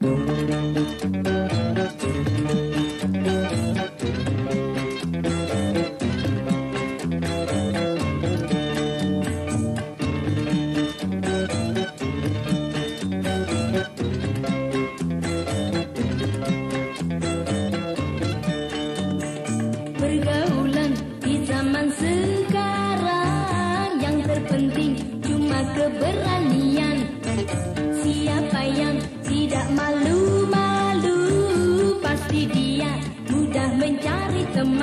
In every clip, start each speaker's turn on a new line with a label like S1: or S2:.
S1: Música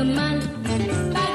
S1: teman